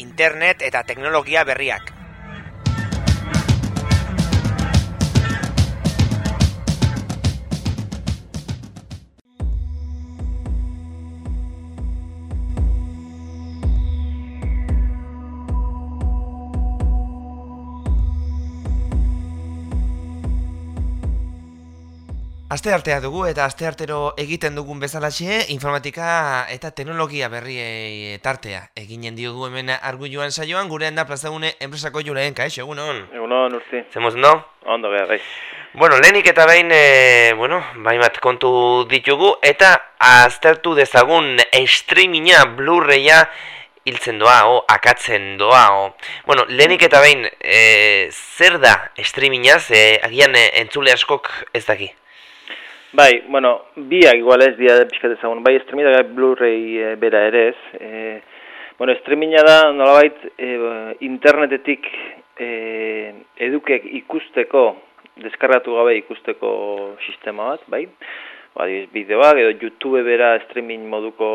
Internet eta teknologia berriak. Aste artea dugu eta aste artero egiten dugun bezalaxe informatika eta teknologia berri tartea. Eginen diogu hemen argu joan saioan, gure handa plazagune enpresako juleen, kaixo, egun hon? Egun hon, urti. Zemoz, no? Ondo, beha, bai. Bueno, lehenik eta behin, e, bueno, bai bat kontu ditugu, eta aztertu dezagun streaminga Blu-raya hiltzen doa, o, akatzen doa, o. Bueno, lehenik eta behin, e, zer da streaminga, e, agian e, entzule askok ez daki? Bai, bueno, biak igual ez dia pixkat ezagun. Bai, streaming da Blu-ray e, bera ere ez. E, bueno, streaminga da nolabait e, internetetik e, edukek ikusteko, deskargatu gabe ikusteko sistema bat, bai? Ba, bideoak edo YouTube bera streaming moduko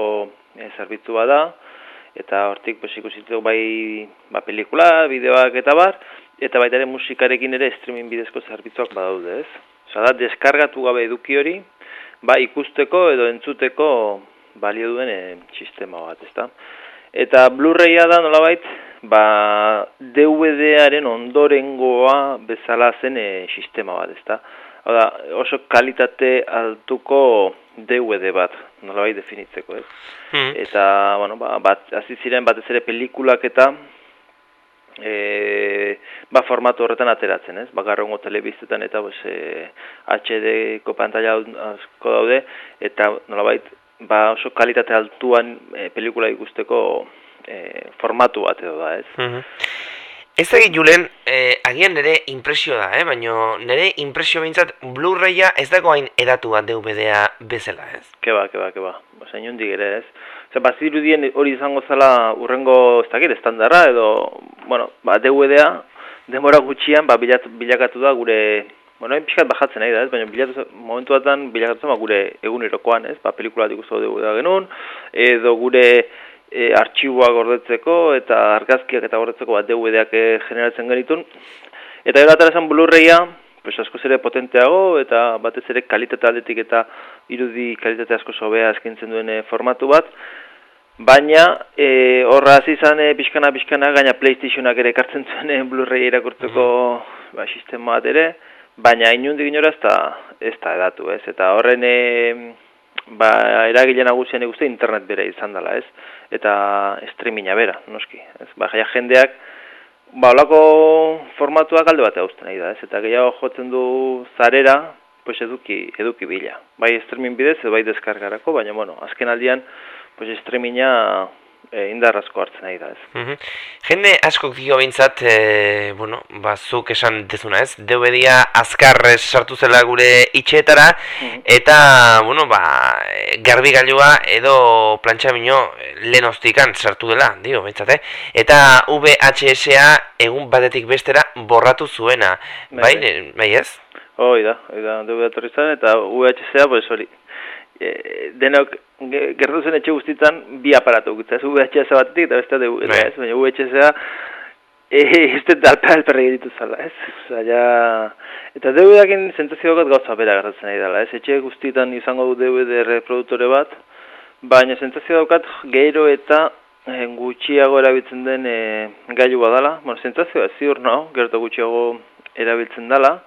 e, zerbitzu da. Eta hortik pues, ikusitu bai ba, pelikula, bideoak eta bar. Eta baita ere musikarekin ere streaming bidezko zerbitzuak badaude ez. Da, deskargatu gabe eduki hori, ba, ikusteko edo entzuteko balio duen e, sistema bat, ezta? Eta Blu-raya da nolabait, ba, DVD-aren ondorengoa bezala zen e, sistema bat, ezta? Oda, oso kalitate altuko DVD bat, nolabait definitzeko, ez? Hmm. Eta, bueno, ba, bat, aziziren batez ere pelikulak eta e, ba, formatu horretan ateratzen, ez? Bakarrongo telebiztetan eta pues, e, HD-ko pantalla asko daude, eta nolabait, ba, oso kalitate altuan e, pelikula ikusteko e, formatu bat edo da, ez? Mm Ez egin julen, eh, agian nire impresio da, eh? baina nire impresio behintzat Blu-raya ez dago hain edatu bat DVD-a bezala, ez? Keba, keba, keba. Osa, inundik ere, ez? Zer, bazirudien hori izango zela urrengo, ez dakit, estandarra, edo, bueno, ba, DVD-a, demora gutxian, ba, bilakatu da gure, bueno, pixkat bajatzen nahi da, ez? Baina bilatu, momentu batan bilakatu ba, gure egunerokoan, ez? Ba, pelikula ikustu DVD-a genuen, edo gure e, artxiboak gordetzeko, eta argazkiak eta gordetzeko bat DVD-ak e, generatzen genitun. Eta gero atara esan Blu-raya, pues asko ere potenteago, eta batez ere kalitate aldetik eta irudi kalitate asko sobea eskintzen duen e, formatu bat, Baina, e, horra hasi izan e, pixkana pixkana, gaina Playstationak ere ekartzen zuen e, Blu-ray irakurtzeko mm. ba, sistema bat ere, baina inundik inora ez da, ez da edatu, ez? Eta horren e, ba, eragile nagusian eguzte internet bere izan dela, ez? Eta streaminga bera, noski, ez? Ba, jaia jendeak, ba, olako formatuak alde bat eguzten nahi da, ez? Eta gehiago jotzen du zarera, pues eduki, eduki bila. Bai streaming bidez, edo bai deskargarako, baina, bueno, azken aldian, pues streaminga e, indarrazko hartzen nahi da, ez. Mm Jende asko dio bintzat, e, eh, bueno, bazuk esan dezuna, ez? DVD-a azkar sartu zela gure itxeetara, mhm. eta, bueno, ba, garbi gailua edo plantxamino lehen ostikan sartu dela, dio, bintzat, eh? Eta VHS-a egun batetik bestera borratu zuena, bai, bai, bai ez? Hoi da, hoi da, DVD-a eta VHS-a, pues, hori, e, denok gertu zen etxe guztietan bi aparatu gutza, ez VHS batetik eta beste dugu, ez, baina VHS-a e, ez dut alper alperre ditu zala, ez? Osa, ja... Eta DVD-akin zentazio bat gauza bera gertatzen nahi dela, ez? Etxe guztietan izango du DVD reproduktore bat, baina zentazio daukat gero eta e, gutxiago erabiltzen den e, gailu badala, bueno, zentazioa ziur nao, gertu gutxiago erabiltzen dela,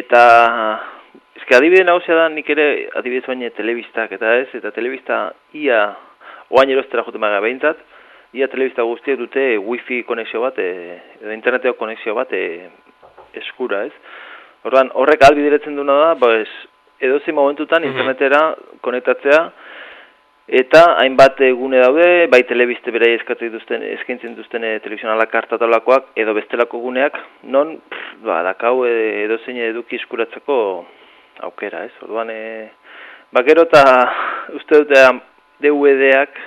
eta Eske adibide nagusia da nik ere adibidez baina telebistak eta ez, eta telebista ia oain erostera jote maga behintzat, ia telebista guztiak dute wifi konexio bat, e, edo interneteo konexio bat e, eskura ez. Ordan horrek albideretzen duna da, ba ez, edo momentutan mhm. internetera konektatzea, eta hainbat egune daude, bai telebiste berai eskatzen dituzten, eskaintzen dituzten e, telebizionala kartatolakoak, edo bestelako guneak, non, pff, ba, dakau e, edo zein eduki eskuratzeko aukera, ez? Orduan, e, ba, gero eta uste dute DVD-ak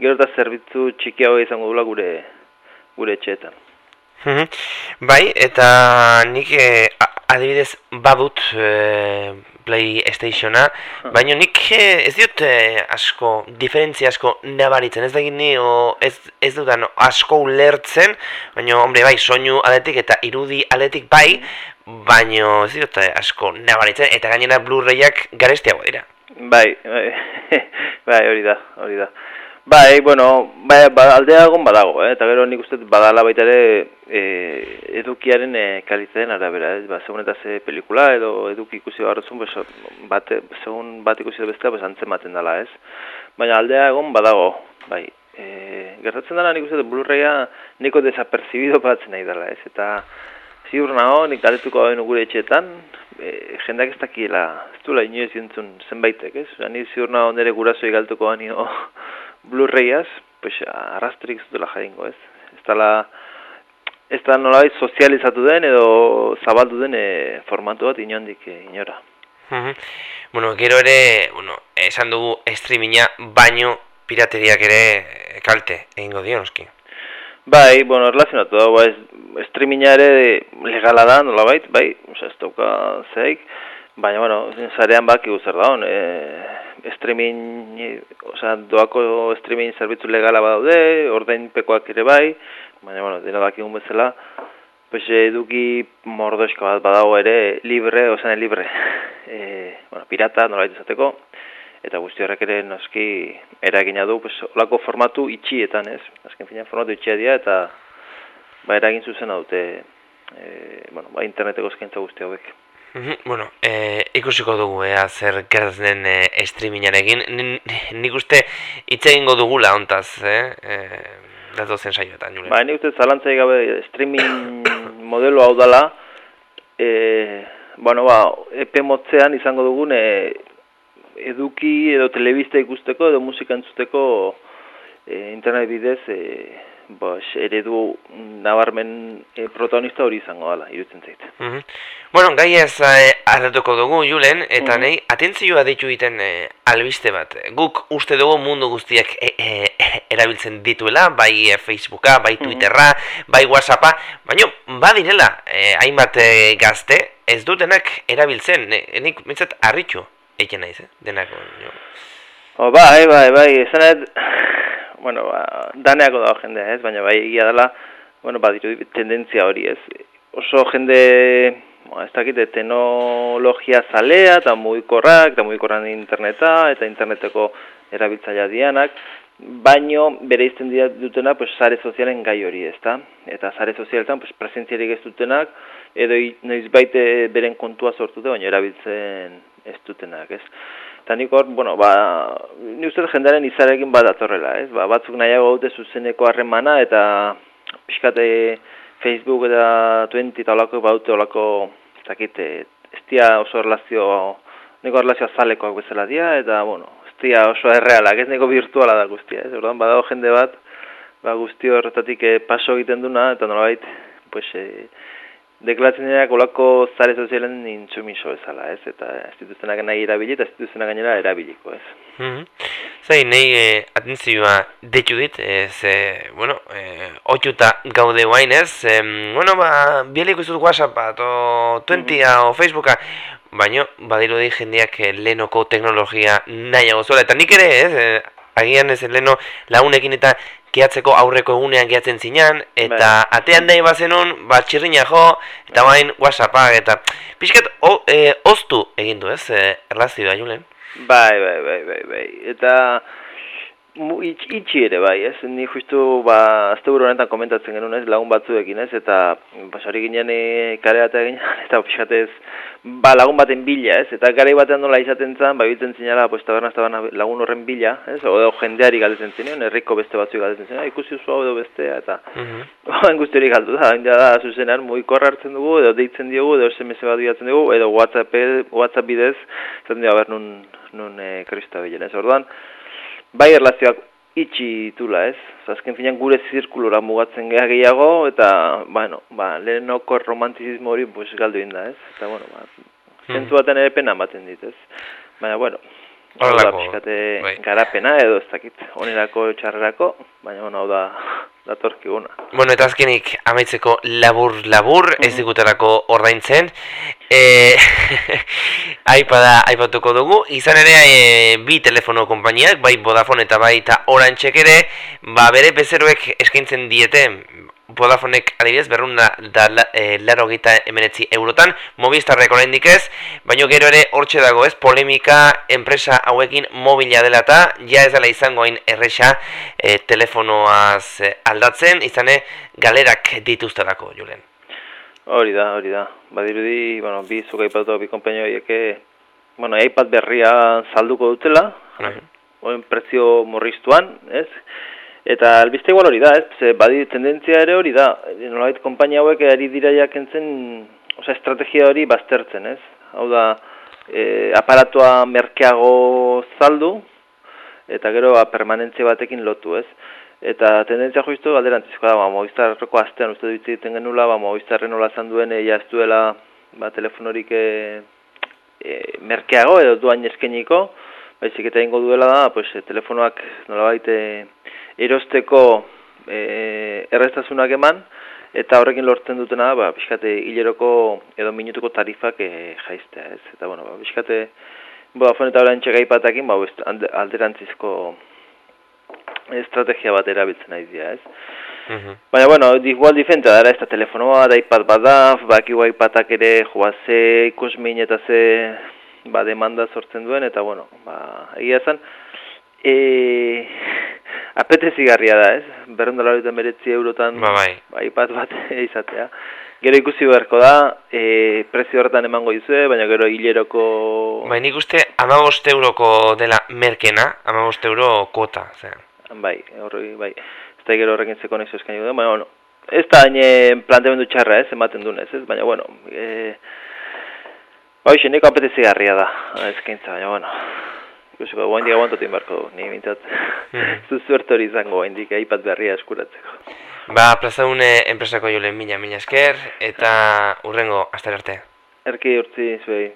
gero eta zerbitzu txikiago izango dula gure gure etxeetan. bai, eta nik e, adibidez badut e, Playstationa, baina nik eh, ez dut eh, asko, diferentzia asko nabaritzen, ez da gini, o ez, ez dudan asko ulertzen, baina, hombre, bai, soinu aletik eta irudi aletik bai, baina ez dut eh, asko nabaritzen, eta gainera Blu-rayak garestiago dira. Bai, bai, bai, hori da, hori da. Bai, bueno, bai, ba, aldea egon badago, eh? eta gero nik uste badala baita ere e, edukiaren e, kalitzen arabera, eh? ba, segun eta ze pelikula edo eduki ikusi barrozun, pues, bat, segun bat ikusi bestea, pues, antzematen dela, ez? Baina aldea egon badago, bai, e, gertatzen dela nik uste Blu-raya niko desapercibido batzen nahi dela, ez? Eta ziur nago, nik galetuko hau gure etxeetan, e, jendeak ez dakiela, ez duela inoiz jentzun zenbaitek, ez? Ni ziur nago nire gurasoi galtuko hau Blu-rayaz, pues arrastrik zutela jaingo, ez? Ez dala, ez da nolabait sozializatu den edo zabaldu den e, formatu bat inondik e, inora. bueno, gero ere, bueno, esan dugu streaminga baino pirateriak ere e, kalte egingo dio noski. Bai, bueno, relazionatu da, bai, streaminga ere legala da, nolabait, bai, oza, ez dauka zeik, baina, bueno, zarean baki guzer da hon, e, streaming, osea, doako streaming zerbitzu legala badaude, ordainpekoak ere bai, baina, bueno, dena dakigun bezala, pues eduki mordosko bat badago ere libre, osea, libre, e, bueno, pirata, nola izateko, eta guzti horrek ere noski eragina du, pues, olako formatu itxietan, ez? Azken fina, formatu itxia dira, eta ba, eragin zuzen dute, e, bueno, ba, interneteko eskaintza guzti hauek. Bueno, e, ikusiko dugu ea zer gertzen e, streamingarekin. Nik uste hitz egingo dugula hontaz, eh? E, Dato zen saioetan, Julen. Ba, nik uste zalantzai gabe streaming modelo hau dala, e, bueno, ba, epe motzean izango dugun e, eduki edo telebista ikusteko edo musika entzuteko e, internet bidez e, bos, eredu nabarmen e, protagonista hori izango dela, irutzen zait. Mm Bueno, gai ez eh, dugu, Julen, eta mm -hmm. nahi, atentzioa ditu egiten eh, albiste bat. Guk uste dugu mundu guztiak e, e, erabiltzen dituela, bai Facebooka, bai Twitterra, bai Whatsappa, baina badirela eh, hainbat eh, gazte ez dutenak erabiltzen, ne, nik mitzat harritxu eiken naiz, eh? denako. Oh, bai, bai, bai, esanet, bueno, ba, daneako dago jendea, ez? Baina bai egia dela, bueno, badiru tendentzia hori, ez? Oso jende, ba, ez dakite, teknologia zalea, eta mugikorrak, eta mugikorran interneta, eta interneteko erabiltzaia dianak, baino bere izten dira dutena, pues, sare sozialen gai hori, ez da? Eta sare sozialetan, pues, presentziarik ez dutenak, edo noiz baite beren kontua sortute, baina erabiltzen ez dutenak, ez? Eta nik hor, bueno, ba, ni uste jendaren izarekin bat atorrela, ez? Ba, batzuk nahiago dute zuzeneko harremana eta pixkate Facebook eta Twenty eta olako baute olako, ez dakit, ez dia oso relazio, neko relazio azalekoak bezala dia, eta, bueno, ez dia oso errealak, ez neko virtuala da guztia, ez? Ordan, badago jende bat, ba, guzti horretatik eh, paso egiten duna, eta nolabait, pues, eh, deklatzen dira kolako zare sozialen intsumiso ezala, ez? Eta ez dituztenak nahi erabili eta ez dituztenak gainera erabiliko, ez? Mm -hmm. Zai, nahi e, atentzioa detu dit, ez, e, bueno, e, otxuta gaude guain, ez? E, bueno, ba, bieliko izut WhatsAppa, o Twentia, mm -hmm. o Facebooka, baina, badiru di jendeak lehenoko teknologia nahiago zola, eta nik ere, ez? agian ez leno lagunekin eta gehatzeko aurreko egunean gehatzen zinan, eta bai. atean nahi bazenon, bat txirrina jo, eta bain whatsappa, eta pixkat o, e, oztu egin du ez, e, erlazioa julen? Bai, bai, bai, bai, bai, eta itxi ere bai, ez? Ni justu ba azte honetan komentatzen genuen, ez? Lagun batzuekin, ez? Eta pasari ginen e, kare bat egin eta pixatez ba lagun baten bila, ez? Eta gare batean nola izaten zen, ba biltzen zinala, pues taberna estaban lagun horren bila, ez? O jendeari galdetzen zinean, herriko beste batzu galdetzen zinean, ikusi oso hau edo bestea eta mm -hmm. guzti hori galdu da, ja da zuzenean muy hartzen dugu edo deitzen diogu edo SMS bat bilatzen dugu edo WhatsApp WhatsApp bidez, zaten dira ber nun nun e, krista bilen, ez? Orduan, bai erlazioak itxi ditula, ez? Azken finan gure zirkulora mugatzen geha gehiago, eta, bueno, ba, lehenoko romantizismo hori pues, galdu inda, ez? Eta, bueno, ba, hmm. zentu baten ere pena ematen dit, ez? Baina, bueno, Horrelako, bai. garapena edo ez dakit, onerako txarrerako, baina, bueno, hau da, datorkiguna. Bueno, eta azkenik amaitzeko labur-labur ez mhm. digutelako ordaintzen. E, aipada aipatuko dugu. Izan ere e, bi telefono konpainiak, bai Vodafone eta bai eta Orange ere, ba bere bezeroek eskaintzen diete Vodafonek adibidez berrun da, da e, laro gita emenetzi eurotan, Movistarrek oraindik ez, baina gero ere hortxe dago ez, polemika enpresa hauekin mobila dela eta ja ez dela izango hain erresa e, telefonoaz aldatzen, izane galerak dituztelako, Julen. Hori da, hori da. Badirudi, bueno, bi zuka ipatu bi konpaino horieke, bueno, iPad berria salduko dutela, uh prezio morriztuan, ez? Eta albiste igual hori da, ez? Ze badi tendentzia ere hori da. Nolait konpainia hauek ari dira jakentzen, osea, estrategia hori baztertzen, ez? Hau da, e, aparatua merkeago zaldu eta gero ba, permanentzia batekin lotu, ez? Eta tendentzia justu alderantzizko da, ba, Movistarreko astean uste dut egiten genula, ba, Movistarren nola zan duen, ez duela ba, telefonorik e, e, merkeago edo duain eskeniko, baizik eta ingo duela da, pues, telefonoak nola baite erosteko e, erreztasunak eman, eta horrekin lortzen dutena, ba, pixkate hileroko edo minutuko tarifak e, jaiztea, ez? Eta, bueno, ba, pixkate, Vodafone eta horrein txegaipatakin, ba, alderantzizko estrategia bat erabiltzen nahi dira, ez? Mhm. Baina, bueno, igual difentea dara, ez da telefonoa, da iPad bada, baki iPadak ere joa ze ikusmin eta ze ba, demanda sortzen duen, eta, bueno, ba, egia zen, e, apetezi da, ez? Berrundala horretan beretzi eurotan ba, bai. bai, bat izatea. Gero ikusi beharko da, e, prezio horretan emango izue, baina gero hileroko... Bai, nik uste amaboste euroko dela merkena, amaboste euro kota, zer. Bai, horri, bai. Ez da gero horrekin zeko nezo eskaini duen, baina, bueno, ez da hain planteamendu txarra, ez, ematen dunez, ez, baina, bueno, e, bai, xeneko apetezi garria da, eskaintza, baina, bueno, ikusiko, guain diga guantatu inbarko du, ni bintzat, mm. zu zuert hori izango, guain diga ipat berria eskuratzeko. Ba, plazaune enpresako jolen mila, mila esker, eta urrengo, hasta arte. Erki urtzi, zuei.